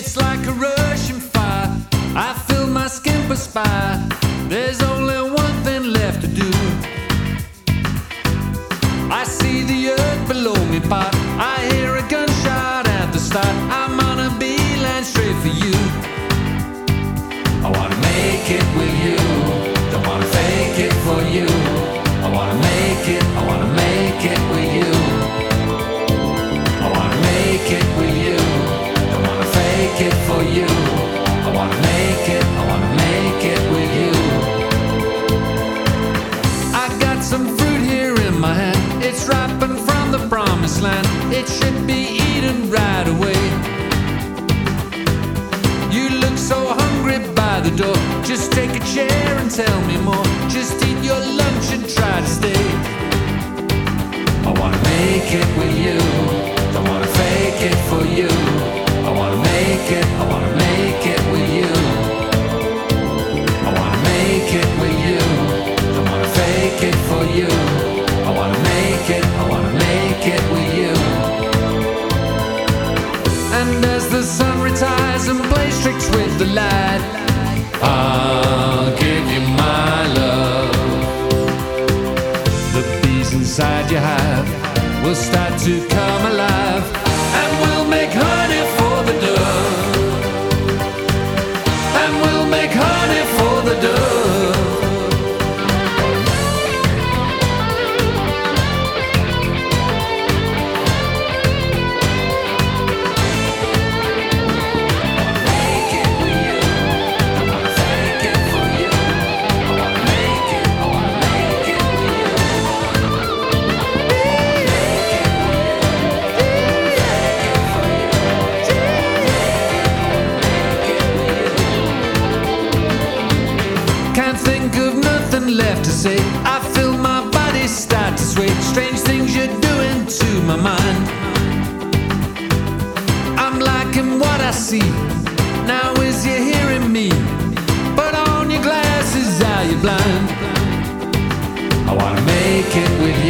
It's like a rushing fire. I feel my skin perspire. There's only one thing left to do. I see the earth below me part. I hear wanna it for you. I wanna make it. I wanna make it with you. I got some fruit here in my hand. It's ripened from the promised land. It should be eaten right away. You look so hungry by the door. Just take a chair and tell me more. Just eat your lunch and try to stay. I wanna make it with you. Inside your hive will start to come alive, Can't think of nothing left to say. I feel my body start to sway. Strange things you're doing to my mind. I'm liking what I see. Now is you hearing me? Put on your glasses, are you blind? I wanna make it with you.